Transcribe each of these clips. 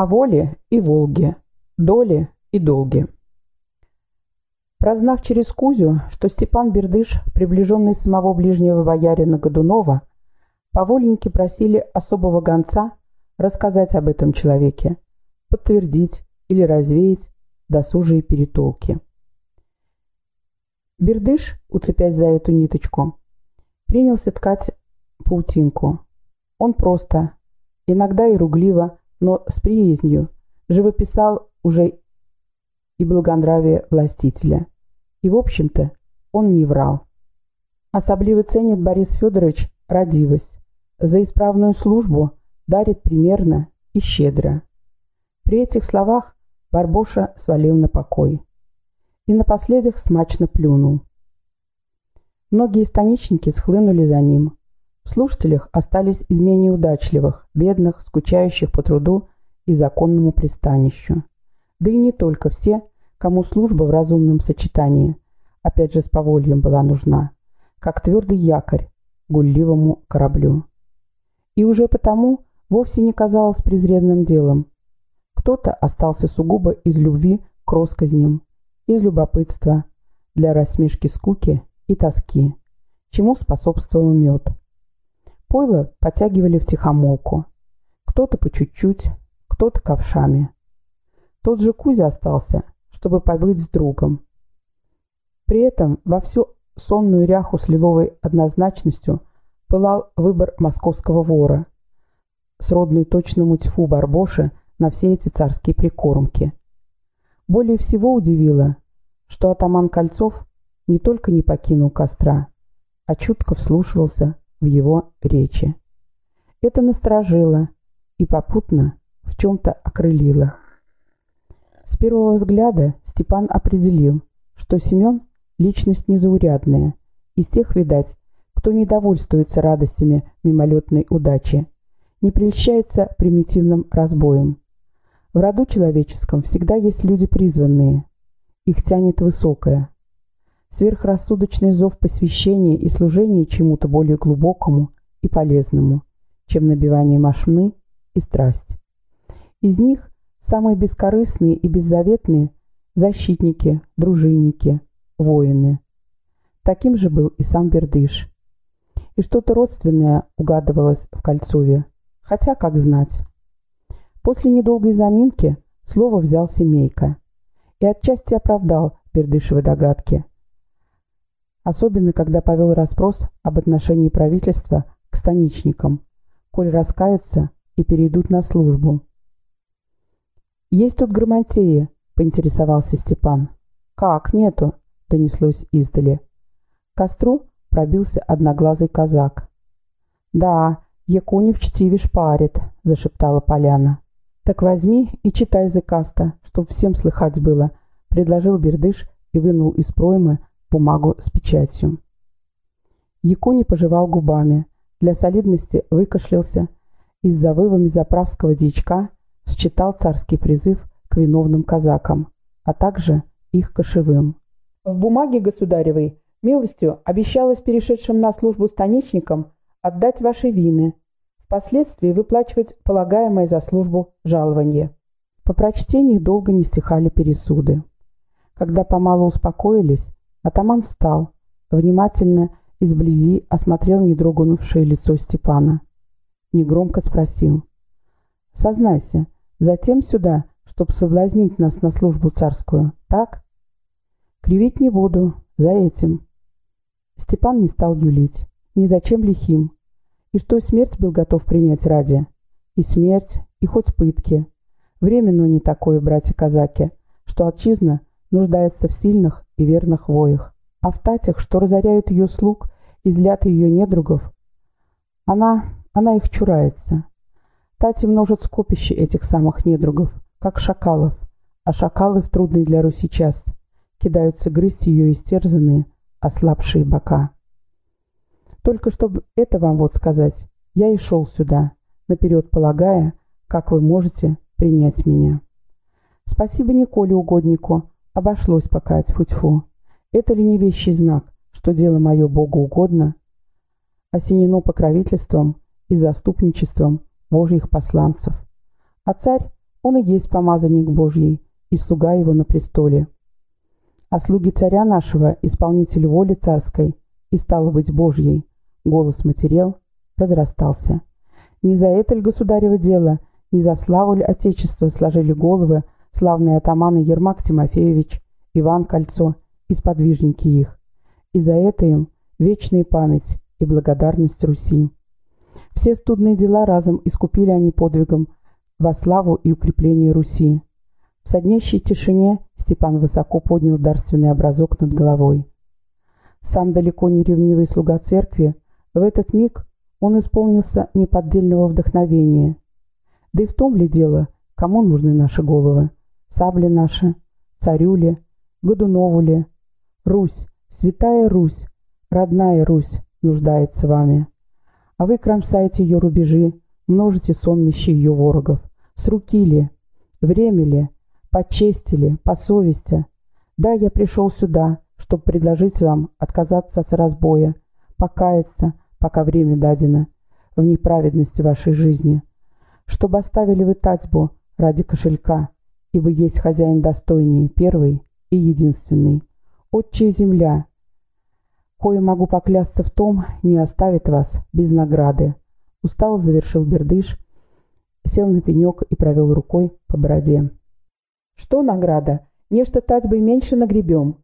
О воле и Волге, доле и долге. Прознав через Кузю, что Степан Бердыш, приближенный самого ближнего боярина Годунова, повольники просили особого гонца рассказать об этом человеке, подтвердить или развеять досужие перетолки. Бердыш, уцепясь за эту ниточку, принялся ткать паутинку. Он просто, иногда и ругливо, но с приязнью, живописал уже и благонравие властителя. И, в общем-то, он не врал. Особливо ценит Борис Федорович родивость. За исправную службу дарит примерно и щедро. При этих словах Барбоша свалил на покой. И напоследок смачно плюнул. Многие станичники схлынули за ним. В слушателях остались из менее удачливых, бедных, скучающих по труду и законному пристанищу. Да и не только все, кому служба в разумном сочетании, опять же с повольем была нужна, как твердый якорь гульливому кораблю. И уже потому вовсе не казалось презренным делом кто-то остался сугубо из любви к росказням, из любопытства, для рассмешки скуки и тоски, чему способствовал мед. Пойло подтягивали в тихомолку. Кто-то по чуть-чуть, кто-то ковшами. Тот же Кузя остался, чтобы побыть с другом. При этом во всю сонную ряху с лиловой однозначностью пылал выбор московского вора. Сродный точному тьфу Барбоши на все эти царские прикормки. Более всего удивило, что атаман Кольцов не только не покинул костра, а чутко вслушивался в его речи. Это насторожило и попутно в чем-то окрылило. С первого взгляда Степан определил, что Семен – личность незаурядная, из тех, видать, кто не довольствуется радостями мимолетной удачи, не прельщается примитивным разбоем. В роду человеческом всегда есть люди призванные. Их тянет высокое. Сверхрассудочный зов посвящения и служения чему-то более глубокому и полезному, чем набивание машины и страсть. Из них самые бескорыстные и беззаветные – защитники, дружинники, воины. Таким же был и сам Бердыш. И что-то родственное угадывалось в Кольцове, хотя как знать. После недолгой заминки слово взял семейка и отчасти оправдал Бердышевы догадки. Особенно, когда повел расспрос об отношении правительства к станичникам, коль раскаются и перейдут на службу. «Есть тут грамотеи», — поинтересовался Степан. «Как, нету?» — донеслось издали. К костру пробился одноглазый казак. «Да, Якунев чтиви шпарит», — зашептала поляна. «Так возьми и читай языкаста, чтоб всем слыхать было», — предложил Бердыш и вынул из проймы бумагу с печатью. Якуни пожевал губами, для солидности выкашлялся и с завывами заправского дичка считал царский призыв к виновным казакам, а также их кошевым. В бумаге государевой милостью обещалось перешедшим на службу станичникам отдать ваши вины, впоследствии выплачивать полагаемое за службу жалование. По прочтении долго не стихали пересуды. Когда помалу успокоились, атаман встал, внимательно изблизи осмотрел недроганувшее лицо Степана. Негромко спросил. «Сознайся, затем сюда, чтоб соблазнить нас на службу царскую, так?» «Кривить не буду, за этим». Степан не стал юлить. Ни зачем лихим, и что смерть был готов принять ради. И смерть, и хоть пытки. Время, но не такое, братья-казаки, что отчизна нуждается в сильных и верных воях. А в татях, что разоряют ее слуг и злят ее недругов, она, она их чурается. Тати множат скопище этих самых недругов, как шакалов, а шакалы в трудный для Руси час кидаются грызть ее истерзанные, ослабшие бока. Только чтобы это вам вот сказать, я и шел сюда, наперед полагая, как вы можете принять меня. Спасибо Николе угоднику, обошлось пока тьфу-тьфу. Это ли не вещий знак, что дело мое Богу угодно, осенено покровительством и заступничеством Божьих посланцев. А царь Он и есть помазанник Божий, и слуга его на престоле. А слуги царя нашего, исполнитель воли царской, и стало быть Божьей, голос матерел, разрастался. Не за это ли государево дело, не за славу ли Отечества сложили головы славные атаманы Ермак Тимофеевич, Иван Кольцо и сподвижники их, и за это им вечная память и благодарность Руси. Все студные дела разом искупили они подвигом во славу и укрепление Руси. В соднящей тишине Степан высоко поднял дарственный образок над головой. Сам далеко не ревнивый слуга церкви, в этот миг он исполнился неподдельного вдохновения. Да и в том ли дело, кому нужны наши головы? Сабли наши, царю ли, Годунову ли? Русь, святая Русь, родная Русь нуждается вами. А вы кромсаете ее рубежи, множите сонмища ее ворогов. С руки ли? Время ли? По чести ли? По совести? Да, я пришел сюда, чтобы предложить вам отказаться от разбоя, покаяться, пока время дадено, в неправедности вашей жизни, чтобы оставили вы татьбу ради кошелька, ибо есть хозяин достойнее, первый и единственный. Отчая земля, кое могу поклясться в том, не оставит вас без награды. Устал завершил бердыш, сел на пенек и провел рукой по бороде. «Что награда? Нечто тать бы меньше нагребем.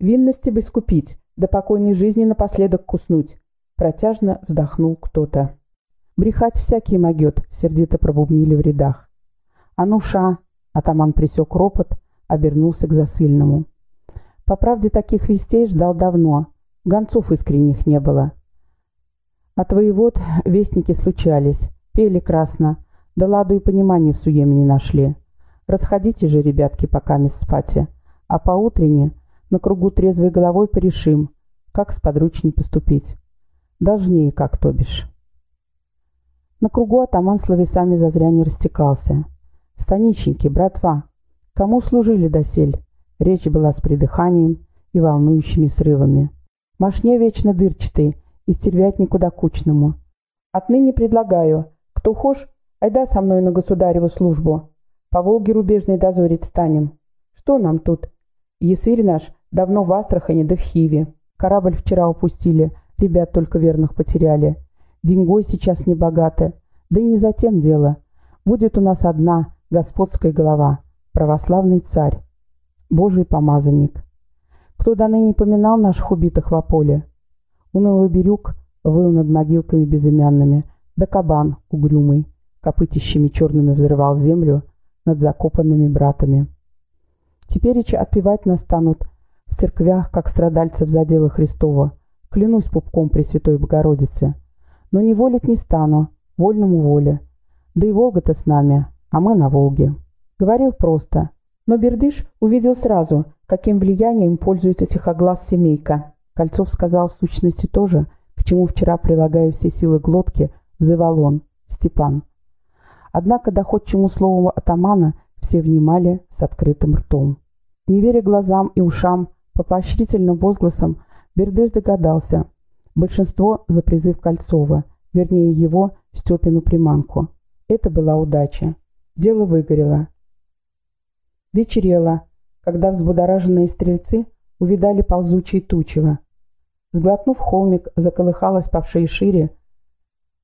Винности бы скупить, да покойной жизни напоследок куснуть». Протяжно вздохнул кто-то. «Брехать всякий могет», — сердито пробубнили в рядах. «А ну, ша!» — атаман присек ропот, обернулся к засыльному. «По правде таких вестей ждал давно. Гонцов искренних не было. От воевод вестники случались, пели красно, да ладу и понимания в суеме не нашли. Расходите же, ребятки, пока мисс спати, а поутренне на кругу трезвой головой порешим, как с подручней поступить. Должнее как, то бишь. На кругу атаман словесами зазря не растекался. «Станичники, братва, кому служили досель?» Речь была с придыханием и волнующими срывами. Машне вечно дырчатый, и стервятнику докучному. Отныне предлагаю, кто хошь, айда со мной на государеву службу. По Волге рубежной дозорить станем. Что нам тут? Ясырь наш давно в Астрахани да в Хиве. Корабль вчера упустили, ребят только верных потеряли. Деньгой сейчас не богаты. Да и не за тем дело. Будет у нас одна господская голова, православный царь, божий помазанник. Кто до ныне поминал наших убитых в поле? Унылый берюк выл над могилками безымянными, да кабан угрюмый, копытищами черными взрывал землю над закопанными братами. Тепереча отпевать нас станут в церквях, как страдальцев за дело Христова, клянусь пупком Пресвятой Богородицы. Но не волить не стану, вольному воле. Да и Волга-то с нами, а мы на Волге. Говорил просто, но Бердыш увидел сразу, каким влиянием пользуется тихоглаз семейка. Кольцов сказал в сущности то же, к чему вчера, прилагая все силы глотки, взывал он, Степан. Однако доходчему слову атамана все внимали с открытым ртом. Не веря глазам и ушам, по поощрительным возгласам, Бердыш догадался. Большинство за призыв Кольцова, вернее его, Степину приманку. Это была удача. Дело выгорело. Вечерело, когда взбудораженные стрельцы увидали ползучие тучево. Сглотнув холмик, заколыхалось по всей шире,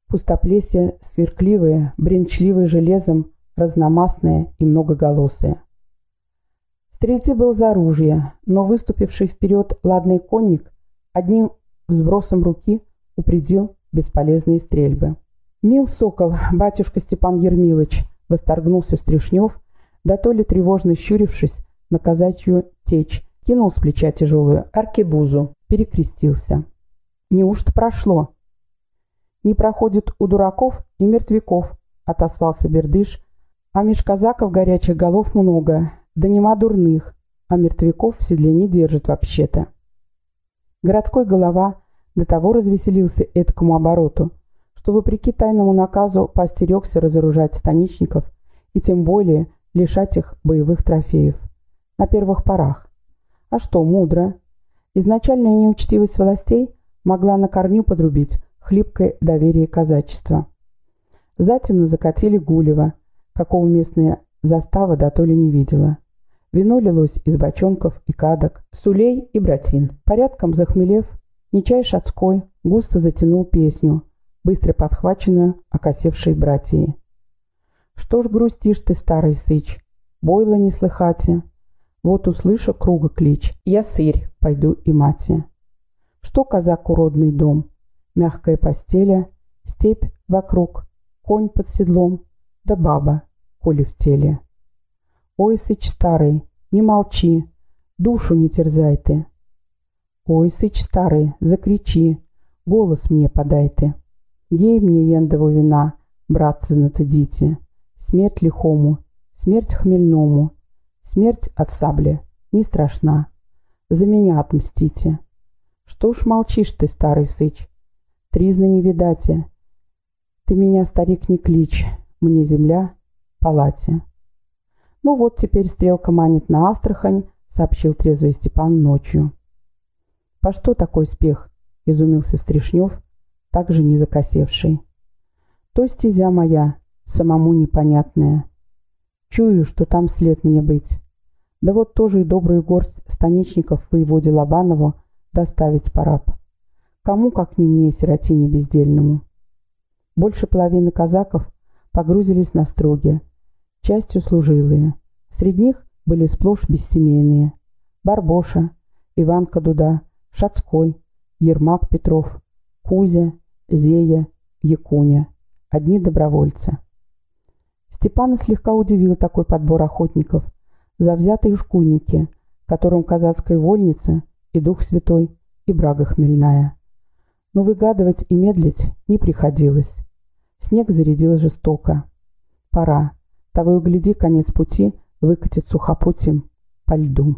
пустоплесие сверкливое, бренчливое железом, разномастное и многоголосое. Стрельцы был за оружие, но выступивший вперед ладный конник одним взбросом руки упредил бесполезные стрельбы. «Мил сокол, батюшка Степан Ермилович!» — восторгнулся Стришнев, да то ли тревожно щурившись на казачью течь, кинул с плеча тяжелую аркебузу, перекрестился. «Неужто прошло?» «Не проходит у дураков и мертвяков», — отозвался Бердыш, «а меж казаков горячих голов много, да нема дурных, а мертвяков в седле не держит вообще-то». Городской голова до того развеселился этому обороту, что вопреки тайному наказу постерегся разоружать станичников и тем более лишать их боевых трофеев. На первых порах. А что, мудро. Изначальная неучтивость властей могла на корню подрубить хлипкое доверие казачества. Затем закатили Гулева, какого местные застава да то ли не видела. Вино лилось из бочонков и кадок, сулей и братин. Порядком захмелев, Нечай Шацкой густо затянул песню, быстро подхваченную окосевшей братьей. «Что ж грустишь ты, старый сыч? Бойла не слыхати. Вот услыша круга клич. Я сырь, пойду и мати. Что казак уродный дом? Мягкая постеля, степь вокруг, конь под седлом, да баба, коли в теле. Ой, сыч старый, не молчи, душу не терзай ты. Ой, сыч старый, закричи, голос мне подай ты. Гей мне ендову вина, братцы, нацедите. Смерть лихому, смерть хмельному, смерть от сабли не страшна. За меня отмстите. Что ж молчишь ты, старый сыч? Тризна не видате. Ты меня, старик, не клич, мне земля, палате. Ну вот теперь стрелка манит на Астрахань, сообщил трезвый Степан ночью. «По что такой спех?» — изумился Стришнев, также не закосевший. «То стезя моя, самому непонятная. Чую, что там след мне быть. Да вот тоже и добрую горсть станичников воеводе Лобанову доставить пора б. Кому, как не мне, сиротине бездельному?» Больше половины казаков погрузились на строги, частью служилые. Среди них были сплошь бессемейные. Барбоша, Иванка Дуда, Шацкой, Ермак Петров, Кузя, Зея, Якуня. Одни добровольцы. Степана слегка удивил такой подбор охотников. Завзятые шкуйники, которым казацкая вольница и Дух Святой, и брага хмельная. Но выгадывать и медлить не приходилось. Снег зарядил жестоко. Пора. Того и гляди, конец пути выкатит сухопутем по льду.